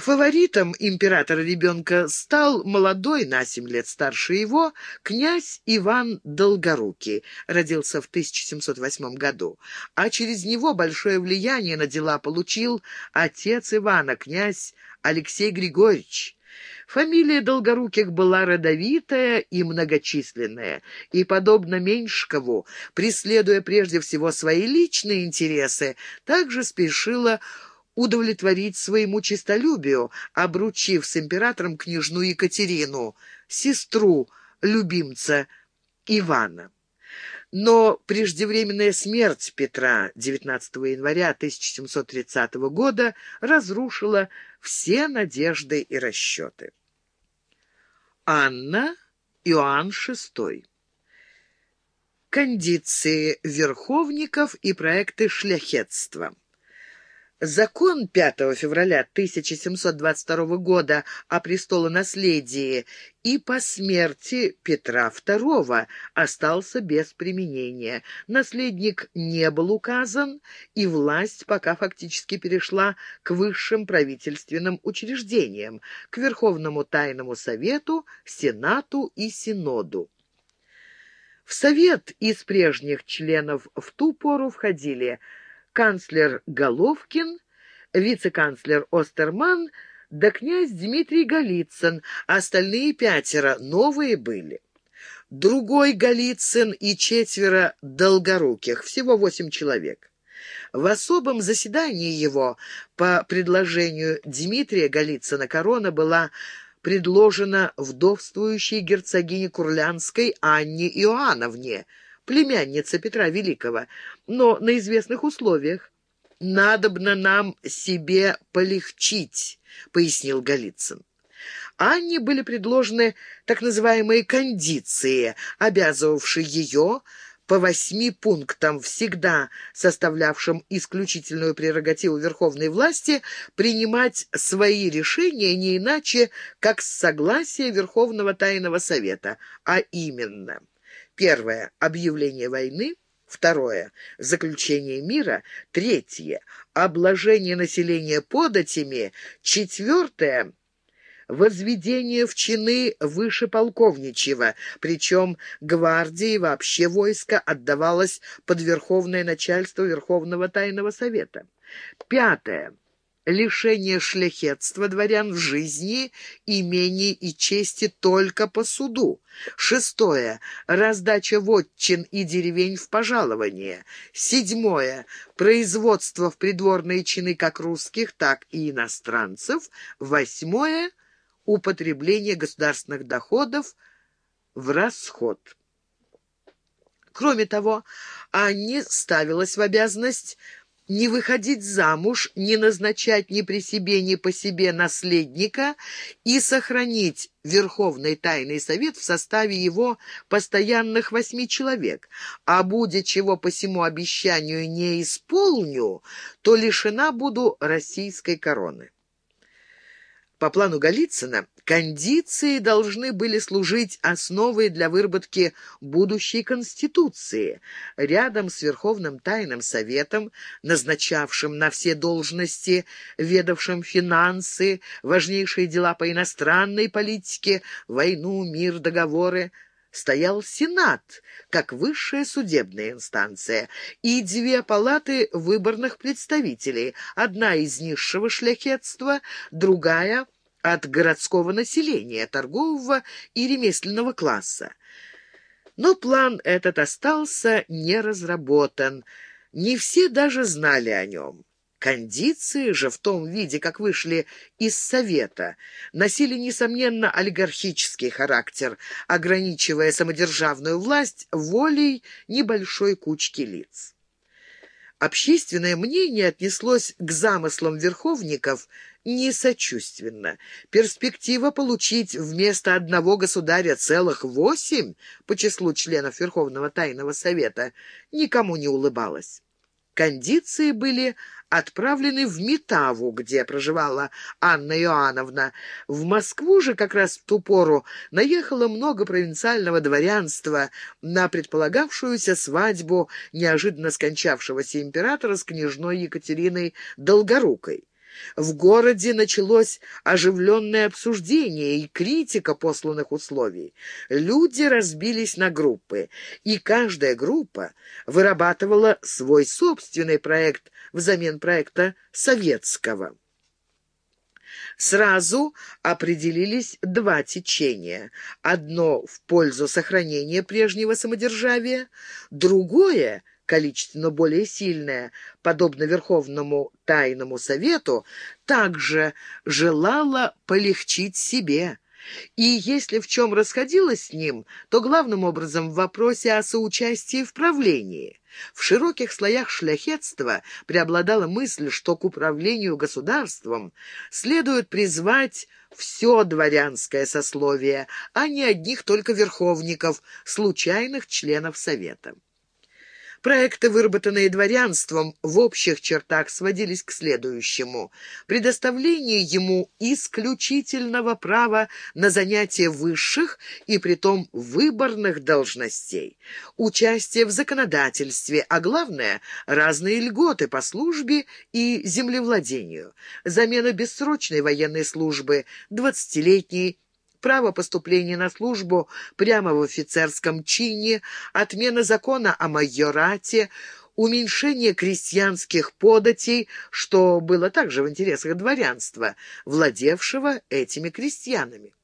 Фаворитом императора-ребенка стал молодой, на семь лет старше его, князь Иван Долгорукий, родился в 1708 году, а через него большое влияние на дела получил отец Ивана, князь Алексей Григорьевич. Фамилия Долгоруких была родовитая и многочисленная, и, подобно Меньшкову, преследуя прежде всего свои личные интересы, также спешила удовлетворить своему честолюбию, обручив с императором княжну Екатерину, сестру любимца Ивана. Но преждевременная смерть Петра 19 января 1730 года разрушила все надежды и расчеты. Анна Иоанн VI Кондиции верховников и проекты шляхетства Закон 5 февраля 1722 года о престолонаследии и по смерти Петра II остался без применения. Наследник не был указан, и власть пока фактически перешла к высшим правительственным учреждениям, к Верховному Тайному Совету, Сенату и Синоду. В Совет из прежних членов в ту пору входили – канцлер Головкин, вице-канцлер Остерман да князь Дмитрий Голицын, а остальные пятеро новые были. Другой Голицын и четверо долгоруких, всего восемь человек. В особом заседании его, по предложению Дмитрия Голицына, корона была предложена вдовствующей герцогине Курлянской Анне Иоанновне – племянница Петра Великого, но на известных условиях. «Надобно нам себе полегчить», — пояснил Голицын. Анне были предложены так называемые кондиции, обязывавшие ее по восьми пунктам, всегда составлявшим исключительную прерогативу верховной власти, принимать свои решения не иначе, как с согласия Верховного Тайного Совета, а именно Первое – объявление войны. Второе – заключение мира. Третье – обложение населения податями. Четвертое – возведение в чины выше полковничьего, причем гвардии вообще войско отдавалось под верховное начальство Верховного Тайного Совета. Пятое – лишение шляхетства дворян в жизни, имении и чести только по суду. Шестое. Раздача вотчин и деревень в пожалование. Седьмое. Производство в придворные чины как русских, так и иностранцев. Восьмое. Употребление государственных доходов в расход. Кроме того, Анне ставилась в обязанность не выходить замуж, не назначать ни при себе, ни по себе наследника и сохранить Верховный Тайный Совет в составе его постоянных восьми человек, а будет чего по всему обещанию не исполню, то лишена буду российской короны. По плану Голицына, кондиции должны были служить основой для выработки будущей Конституции. Рядом с Верховным Тайным Советом, назначавшим на все должности, ведавшим финансы, важнейшие дела по иностранной политике, войну, мир, договоры, стоял Сенат, как высшая судебная инстанция, и две палаты выборных представителей, одна из низшего шляхетства, другая — от городского населения, торгового и ремесленного класса. Но план этот остался не разработан, не все даже знали о нем. Кондиции же в том виде, как вышли из Совета, носили, несомненно, олигархический характер, ограничивая самодержавную власть волей небольшой кучки лиц. Общественное мнение отнеслось к замыслам верховников несочувственно. Перспектива получить вместо одного государя целых восемь по числу членов Верховного Тайного Совета никому не улыбалась. Кондиции были отправлены в Метаву, где проживала Анна Иоанновна. В Москву же как раз в ту пору наехало много провинциального дворянства на предполагавшуюся свадьбу неожиданно скончавшегося императора с княжной Екатериной Долгорукой. В городе началось оживленное обсуждение и критика посланных условий. Люди разбились на группы, и каждая группа вырабатывала свой собственный проект взамен проекта советского. Сразу определились два течения. Одно в пользу сохранения прежнего самодержавия, другое — количественно более сильное, подобно Верховному Тайному Совету, также желало полегчить себе. И если в чем расходилось с ним, то главным образом в вопросе о соучастии в правлении. В широких слоях шляхетства преобладала мысль, что к управлению государством следует призвать все дворянское сословие, а не одних только верховников, случайных членов Совета. Проекты, выработанные дворянством, в общих чертах сводились к следующему. Предоставление ему исключительного права на занятие высших и притом выборных должностей, участие в законодательстве, а главное – разные льготы по службе и землевладению, замена бессрочной военной службы, двадцатилетней право поступления на службу прямо в офицерском чине, отмена закона о майорате, уменьшение крестьянских податей, что было также в интересах дворянства, владевшего этими крестьянами.